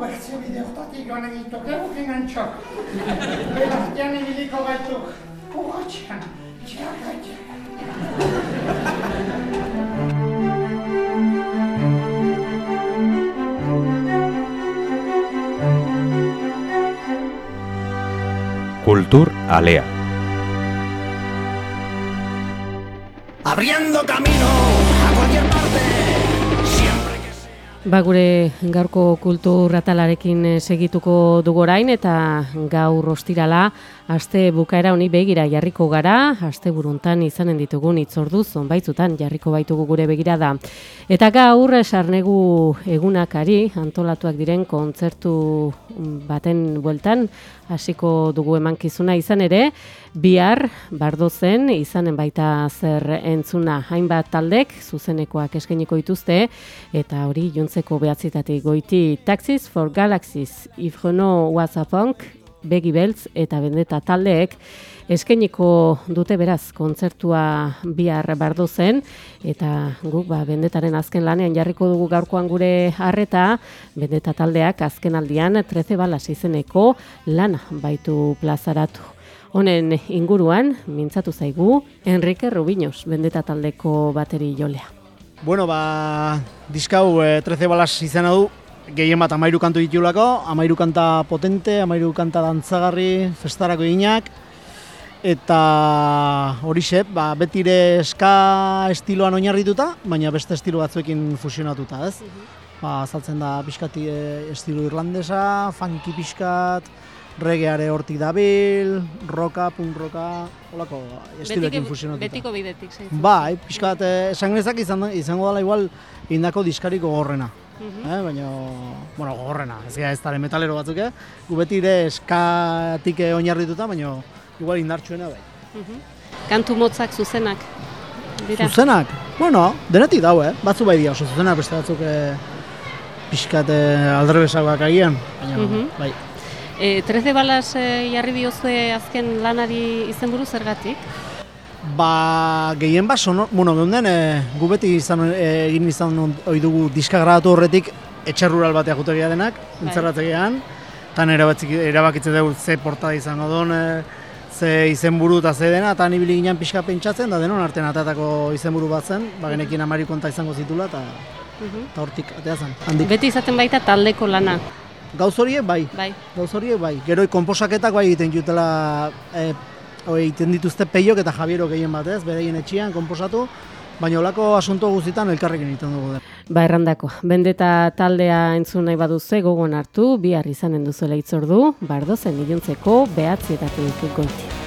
bertsiobi bertatik joan egitok eguk engantxok. Alea. Abriendo camino a cualquier parte. Ba gure gaurko kultur atalarekin eh, segituko dugu orain eta gaur ostirala aste bukaera honi begira jarriko gara, aste buruntan izanen ditugun itzordu zonbaitzutan jarriko baitugu gure begirada. Eta gaur sarnegu egunakari antolatuak diren kontzertu baten bueltan hasiko dugu emankizuna izan ere, bihar bardozen izanen baita zer entzuna. Hainbat taldek zuzenekoak eskainiko dituzte eta hori juntzeko behatzitatik goiti. Taxis for Galaxies, If Renault Was a Punk, Begi Beltz eta Bendeta taldeek eskainiko dute beraz kontzertua bihar bardozen eta guk ba, bendetaren azken lanean jarriko dugu gaurkoan gure harreta bendeta taldeak azken aldian 13 balas izeneko lana baitu plazaratu. Honen inguruan, mintzatu zaigu, Enrique Rubiños, bendeta taldeko bateri jolea. Bueno, ba, diskau e, 13 balas izena du, gehien bat amairu kantu ditulako, amairu kanta potente, amairu kanta dantzagarri, festarako inak, eta horixe, ba, betire eska estiloan oinarrituta, baina beste estilo batzuekin fusionatuta, ez? Ba, azaltzen da pixkati e, estilo irlandesa, funky pixkat, regeare hortik dabil, roka, punk roka, holako estiloekin fusionatuta. betiko bidetik, zeitzen. Bai, pixkat, eh, esan genezak izan, izango dela igual indako diskariko gogorrena. Eh, baina, bueno, gogorrena, ez gara ez dara metalero batzuk, eh? Gu beti ere eskatik eh, oinarrituta, baina igual indartsuena bai. Kantu motzak zuzenak. Dira. Zuzenak? Bueno, denetik dau, eh? Batzu bai dira oso zuzenak, beste batzuk eh, pixkat eh, aldrebesagoak agian, baina, Mhm. bai. E, 13 balas e, jarri diozue azken lanari izenburu zergatik? Ba, gehien bat sonor, bueno, geunden, e, gu beti izan, e, egin izan ohi dugu diska grabatu horretik etxe rural batea jutegia denak, entzerratzegean, eta erabakitzen dugu ze portada izango duen, e, ze izenburu eta ze dena, eta nibili ginen pixka pentsatzen, da denon artean atatako izenburu bat zen, ba, genekin amari konta izango zitula, eta eta hortik atea zen. Beti izaten baita taldeko lana. Gauz horiek bai, Bai. gauz horiek bai. Gero konposaketak bai egiten jutela, e, hori egiten dituzte peiok eta Javiero gehien batez, bereien etxean konposatu, baina olako asunto guztietan elkarrekin egiten dugu da. Ba, errandako. Bendeta taldea entzun nahi baduze gogon hartu, bihar izanen duzuela itzordu, bardozen iluntzeko behatzietatik goiti.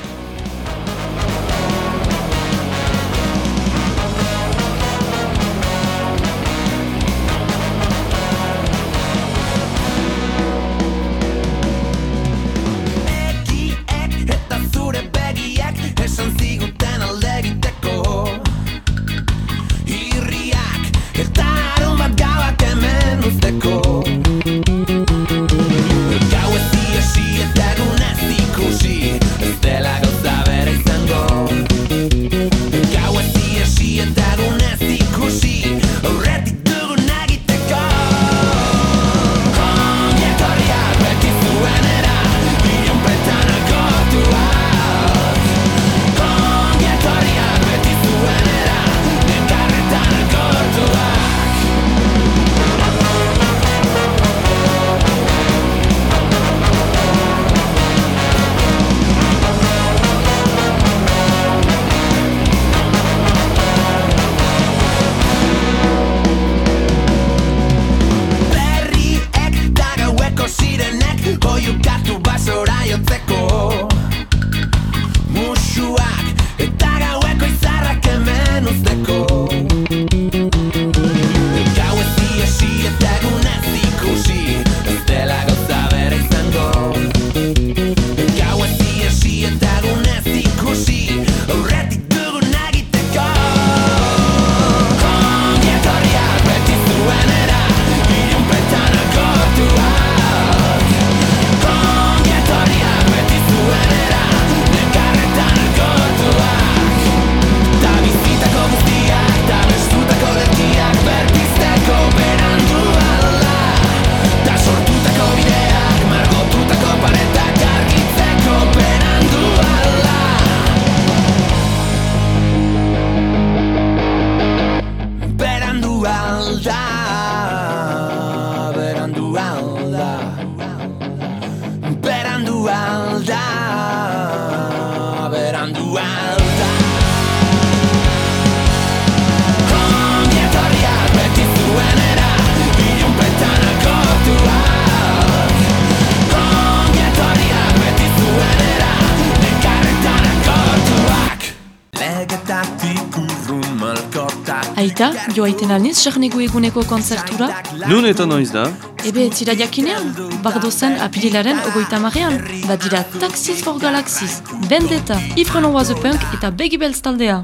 Aita, joaiten alniz sarnego eguneko konzertura? Nun eta noiz da? Ebe, ez zira jakinean, bardozen apirilaren ogoita marrean. Badira Taxis for Galaxies, Bendeta, Ifren Oise Punk eta Begi Belz taldea.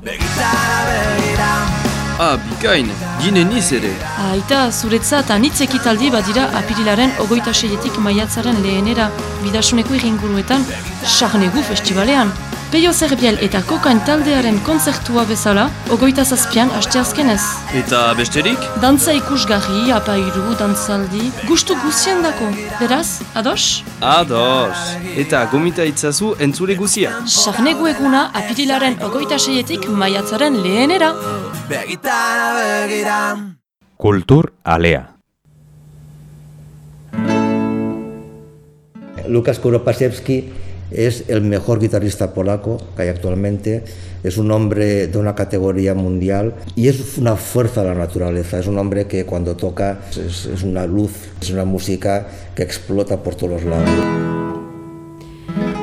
Ah, bikain, gine niz ere. Aita, zuretzat anitz ekitaldi badira apirilaren ogoita seietik maiatzaren lehenera, bidasuneko iringuruetan, sarnegu festivalean. Peio Zerbiel eta Kokain taldearen konzertua bezala, ogoita zazpian asteazkenez. Eta besterik? Dantza ikusgarri, apairu, dantzaldi, gustu guzien dako. Beraz, ados? Ados. Eta gomita itzazu entzule guzia. Sarnegu eguna apirilaren ogoita seietik maiatzaren lehenera. Begitara begira Kultur alea. Lukas Kuropasiewski es el mejor guitarrista polaco que hay actualmente. Es un hombre de una categoría mundial y es una fuerza de la naturaleza. Es un hombre que cuando toca es, es una luz, es una música que explota por todos los lados.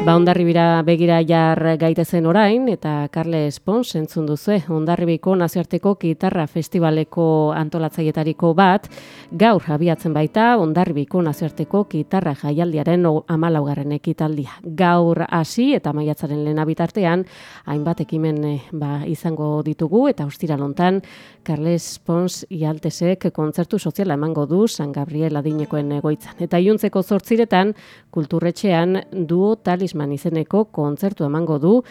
Ba, ondarribira begira jar gaitezen orain, eta Carle Espons entzun duzue, ondarribiko nazioarteko gitarra festivaleko antolatzaietariko bat, gaur abiatzen baita, ondarribiko nazioarteko gitarra jaialdiaren amalaugarren ekitaldia. Gaur hasi eta maiatzaren lehena bitartean, hainbat ekimen eh, ba, izango ditugu, eta ostira lontan, Carle Espons ialtesek kontzertu soziala emango du San Gabriel adinekoen egoitzan. Eta iuntzeko zortziretan, kulturretxean duo talisman izeneko kontzertu emango du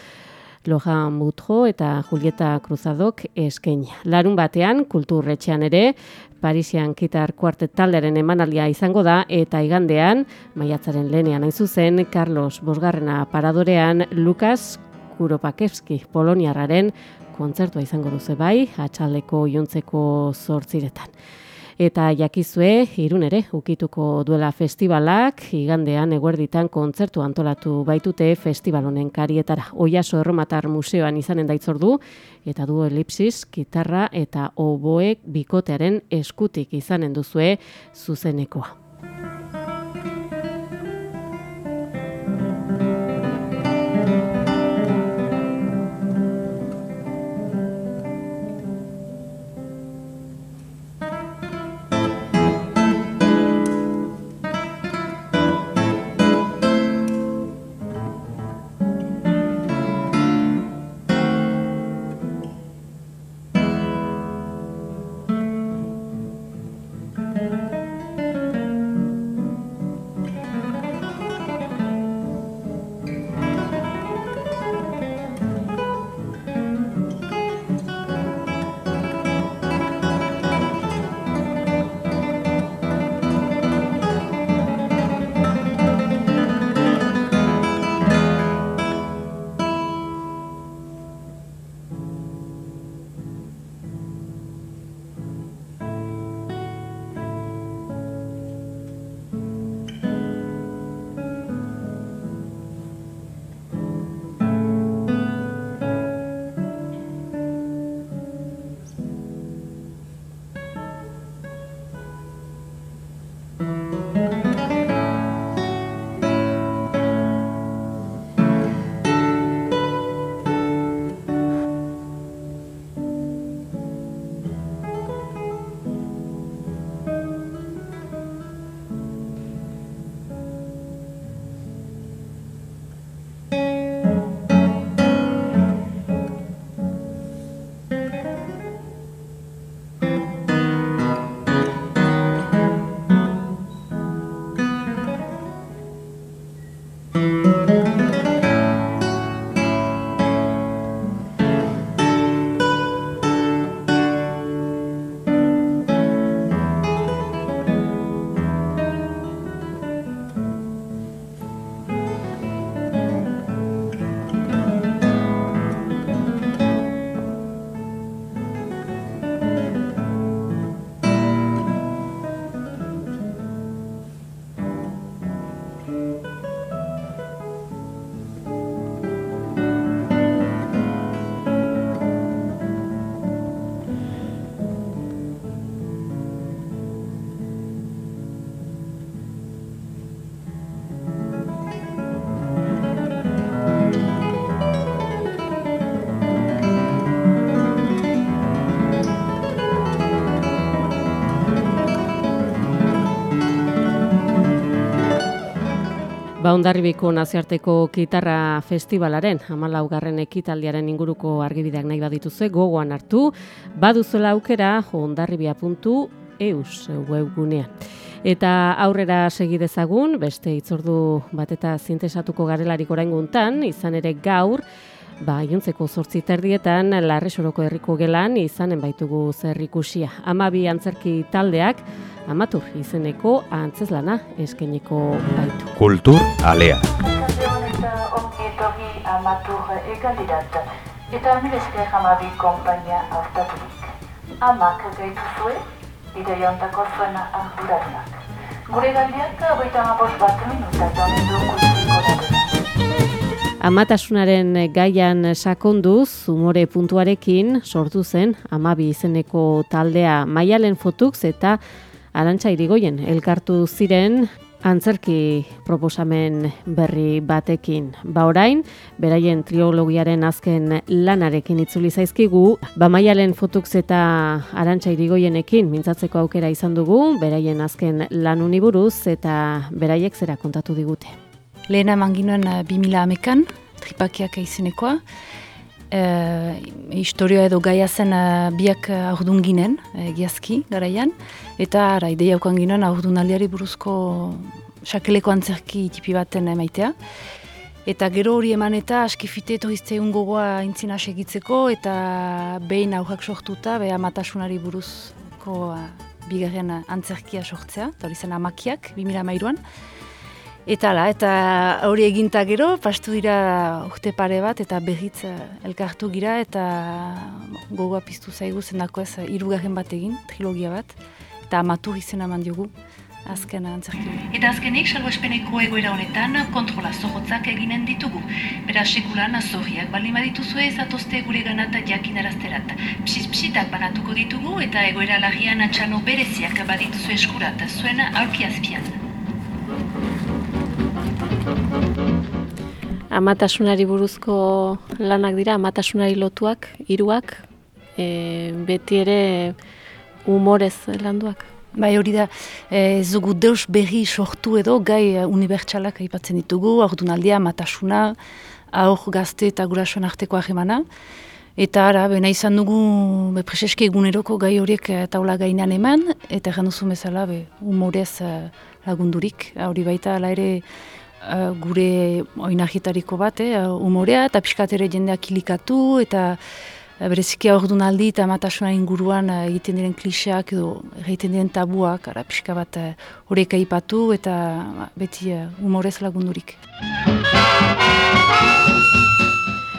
Loja Mutjo eta Julieta Cruzadok eskaina. Larun batean, kulturretxean ere, Parisian Kitar Quartet taldearen emanaldia izango da, eta igandean, maiatzaren lehenean hain zuzen, Carlos Bosgarrena paradorean, Lukas Kuropakevski Poloniarraren kontzertua izango duze bai, atxaldeko iuntzeko zortziretan. Eta jakizue, irun ere, ukituko duela festivalak, igandean eguerditan kontzertu antolatu baitute festival honen karietara. Oiaso Erromatar Museoan izanen daitzordu, eta du elipsis, gitarra eta oboek bikotearen eskutik izanen duzue zuzenekoa. Ondarribiko nazioarteko gitarra festivalaren, amalaugarren ekitaldiaren inguruko argibideak nahi badituzue, gogoan hartu, baduzuela aukera ondarribia.eus webgunean. Eta aurrera segi dezagun, beste itzordu bat eta zintesatuko garelarik orainguntan, izan ere gaur, ba, iuntzeko zortzi terdietan, larre soroko herriko gelan, izanen baitugu zer ikusia. Amabi antzerki taldeak, amatur izeneko antzeslana eskeniko baitu. Kultur alea. amatur egalirat, eta mil esker amabi kompainia hautaturik. Amak gaitu zue, ideiontako zuena arduradunak. Gure galdiak, boita amabos bat minuta joan du kulturiko. Amatasunaren gaian sakonduz, umore puntuarekin sortu zen amabi izeneko taldea maialen fotux eta arantxa irigoien elkartu ziren antzerki proposamen berri batekin. Ba orain, beraien triologiaren azken lanarekin itzuli zaizkigu, ba maialen fotux eta arantxa irigoienekin mintzatzeko aukera izan dugu, beraien azken lan uniburuz eta beraiek zera kontatu digute. Lehena eman ginoen uh, 2000 amekan, tripakiak izenekoa. Uh, historioa edo gaia zen uh, biak aurdun ginen, egiazki, garaian. Eta ara, ideia aukan ginoen aurdunaldiari buruzko sakeleko antzerki tipi baten emaitea. Eta gero hori eman eta askifite etorrizte gogoa intzina segitzeko eta behin aurrak sortuta, beha matasunari buruzko uh, bigarren antzerkia sortzea, eta hori zen amakiak, 2000 mairuan. Eta ala, eta hori eginta gero, pastu dira urte pare bat, eta berriz eh, elkartu gira, eta gogoa piztu zaigu zendako ez irugarren bat egin, trilogia bat, eta amatur izena eman diogu, azken antzerki. Eta azkenik, salboespeneko egoera honetan, kontrola zohotzak eginen ditugu. Beraz, sekulan, zorriak baldin badituzue ezatozte gure ganata jakinarazterat. Psis-psitak banatuko ditugu eta egoera lagian atxano bereziak badituzu eskurat, zuen aurkiazpian. Amatasunari buruzko lanak dira, amatasunari lotuak, hiruak, e, beti ere humorez landuak. Bai hori da, e, ez dugu deus berri sortu edo gai unibertsalak aipatzen ditugu, aurdunaldia, matasuna, aur gazte eta gurasoen arteko ahemana. Eta ara, bena izan dugu be, preseski eguneroko gai horiek taula gainan eman, eta egin duzu bezala be, humorez lagundurik. Hori baita, ala ere, uh, gure oinagitariko bat, eh, umorea, eta pixkatere jendeak kilikatu, eta uh, bereziki aurdun aldi eta matasuna inguruan uh, egiten diren kliseak edo egiten diren tabuak, ara pixka bat horiek aipatu, eta uh, beti umorez lagundurik.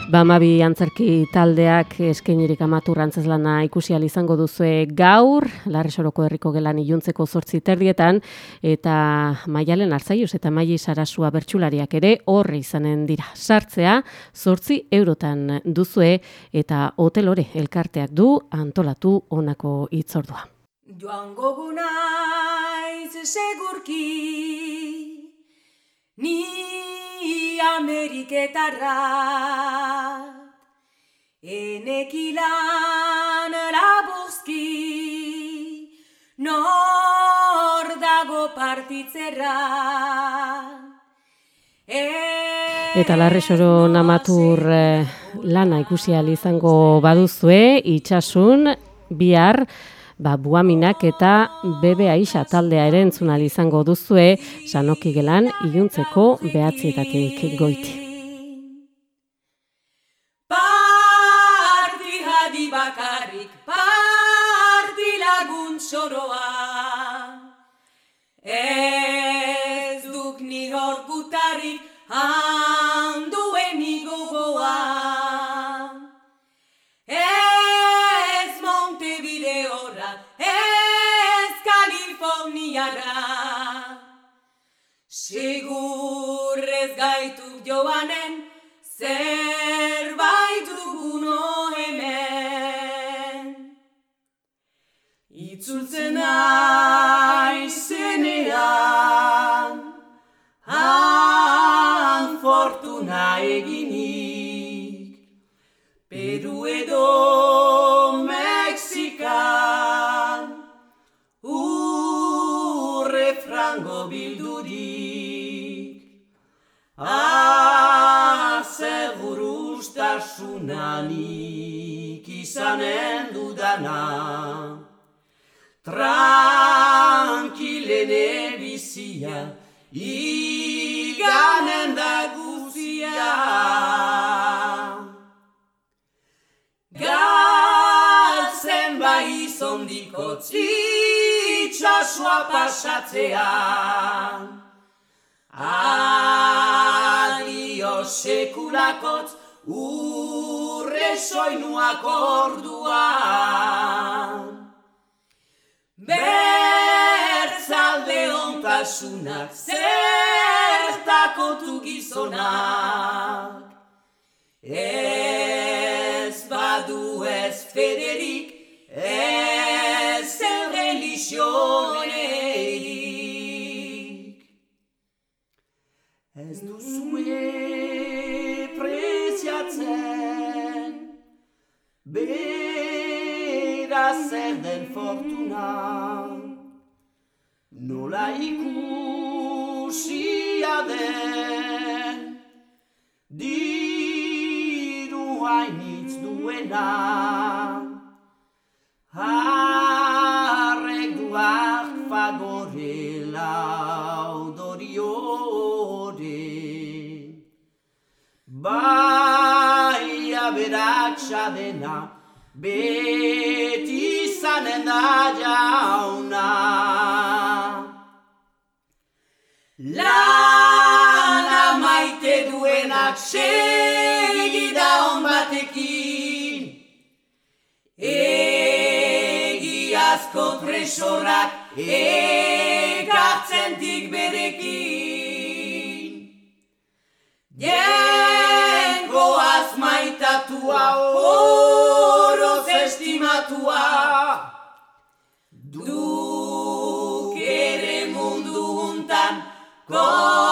Bamabi antzerki taldeak eskainirik amatur antzazlana ikusi izango duzue gaur, larre soroko herriko gelan iluntzeko zortzi terdietan, eta maialen arzaius eta maili sarasua bertsulariak ere horre izanen dira. Sartzea, zortzi eurotan duzue eta hotelore elkarteak du antolatu honako itzordua. Joan gogunaiz segurki, ni Ameriketarra. Enekilan laburski nor dago partitzerra. Eta larre soro namatur eh, lana ikusi izango baduzue, itxasun, bihar, ba, buaminak eta bebe aixa taldea ere entzunal izango duzue sanoki gelan iluntzeko behatzietatik goiti. Parti hadi bakarrik, parti lagun soroa, ez duk ni horkutarik handuen Segur ez gaitu joanen, zerbait duguno hemen. Itzultzen aizenean, izanen dudana. Tranquilene bizia Iganen da guzia. Galtzen bai izondiko Itxasua pasatzean Adio sekulakotz urre soinuak orduan. Bertzalde ontasunak zertako tu gizonak. Ez badu ez federik, ez religionerik. Bera zer den fortuna, nola ikusia den, diru hainitz duena. Harrek duak fagore laudoriore. Bai aberatsa dena, beti izanen da jauna. Lana maite duenak segida on batekin, Egiazko tresorak ekartzentik Oh.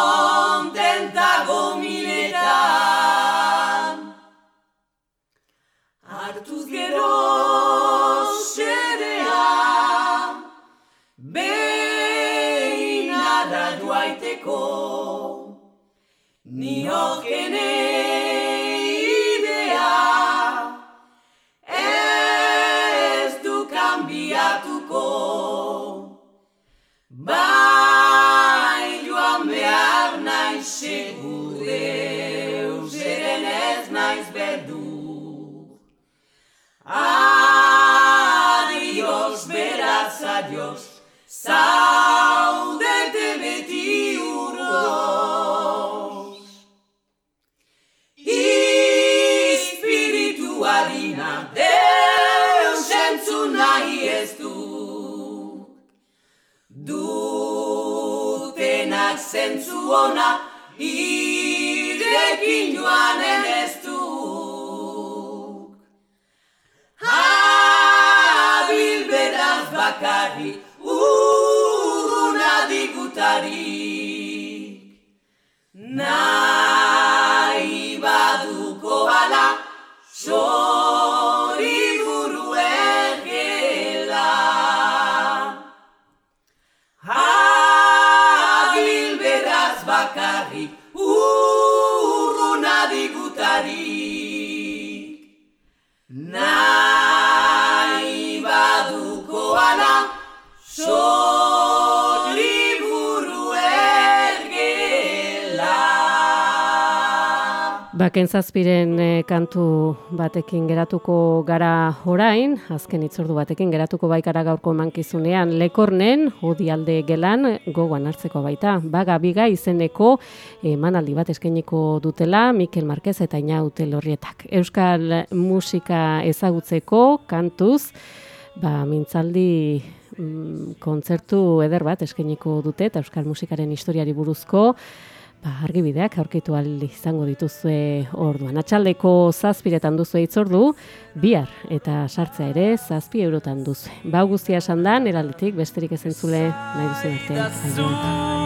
Ona, irekin joanen ez du. Habil beraz bakarrik, urruna digutarik. Nahi Baken zazpiren eh, kantu batekin geratuko gara orain, azken itzordu batekin geratuko baikara gaurko emankizunean lekornen, odialde gelan gogoan hartzeko baita. Baga biga izeneko emanaldi bat eskainiko dutela Mikel Marquez eta Inaute Lorrietak. Euskal musika ezagutzeko kantuz, ba, mintzaldi mm, kontzertu eder bat eskainiko dute eta euskal musikaren historiari buruzko ba, argibideak aurkitu izango dituzue orduan. Atxaldeko zazpiretan duzu itzordu, bihar eta sartzea ere zazpi eurotan duzu. Ba guztia esan da, eraldetik besterik ezentzule nahi duzu arte.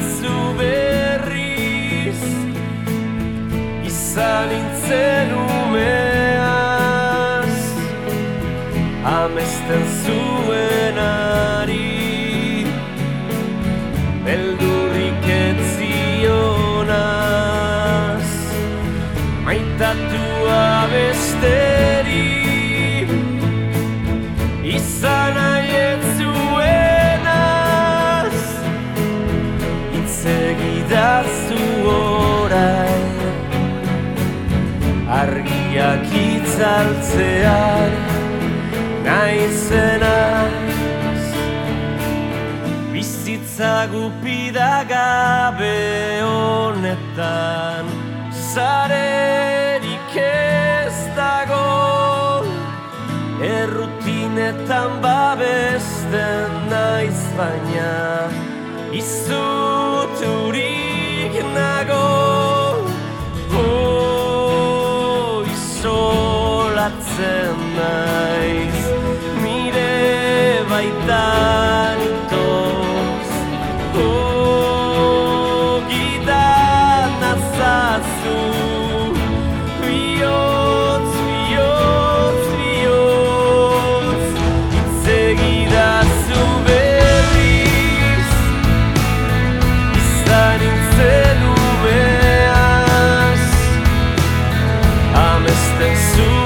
zu berriz Izan intzen umeaz Amesten zuen ari. Beldurrik etzionaz Maitatua bestez Argiak itzaltzean Naizenaz Bizitza gupida gabe honetan Zarerik ez dago. Errutinetan babesten naiz baina Izuturik zen naiz. Mire baita nintoz Ogita nazazu. Biotz, biotz, biotz Itzegida zu berriz. Izan intzen ubeaz Amesten zu